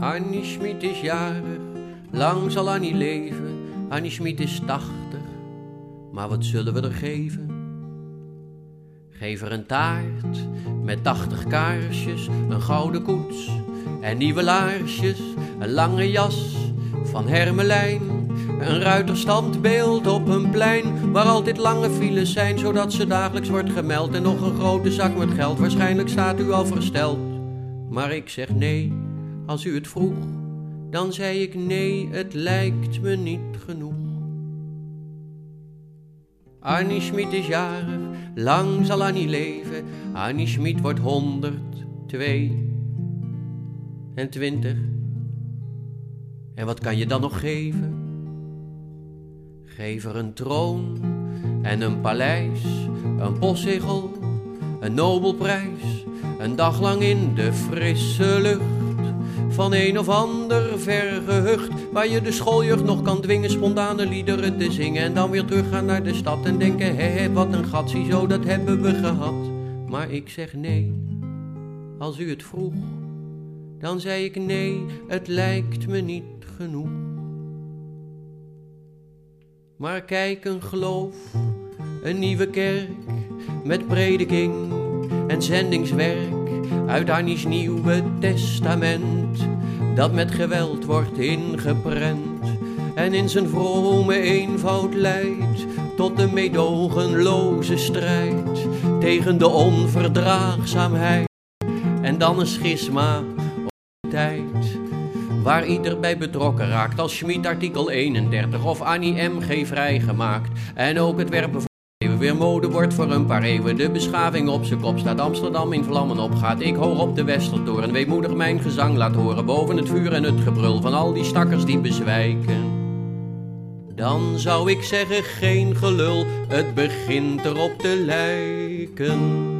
Annie Schmid is jarig, lang zal Annie leven. Annie Schmid is tachtig, maar wat zullen we er geven? Geef er een taart met tachtig kaarsjes, een gouden koets en nieuwe laarsjes, een lange jas van hermelijn, een ruiterstandbeeld op een plein waar altijd lange files zijn, zodat ze dagelijks wordt gemeld en nog een grote zak met geld. Waarschijnlijk staat u al versteld, maar ik zeg nee als u het vroeg. Dan zei ik nee, het lijkt me niet genoeg. Annie Schmid is jarig, lang zal Annie leven. Annie Schmid wordt honderd, twee en twintig. En wat kan je dan nog geven? Geef er een troon en een paleis, een postzegel, een Nobelprijs, een dag lang in de frisse lucht van een of ander ver gehucht, waar je de schooljeugd nog kan dwingen spontane liederen te zingen en dan weer teruggaan naar de stad en denken, hé, wat een gat, zo dat hebben we gehad. Maar ik zeg nee, als u het vroeg, dan zei ik nee, het lijkt me niet genoeg. Maar kijk een geloof, een nieuwe kerk, met prediking en zendingswerk uit Annie's Nieuwe Testament, dat met geweld wordt ingeprent en in zijn vrome eenvoud leidt tot de meedogenloze strijd tegen de onverdraagzaamheid en dan een schisma op de tijd waar ieder bij betrokken raakt als Schmid artikel 31 of Annie M.G. vrijgemaakt en ook het werpen weer mode wordt voor een paar eeuwen. De beschaving op zijn kop staat, Amsterdam in vlammen opgaat. Ik hoor op de Westertoren, weemoedig mijn gezang laat horen. Boven het vuur en het gebrul van al die stakkers die bezwijken. Dan zou ik zeggen geen gelul, het begint erop te lijken.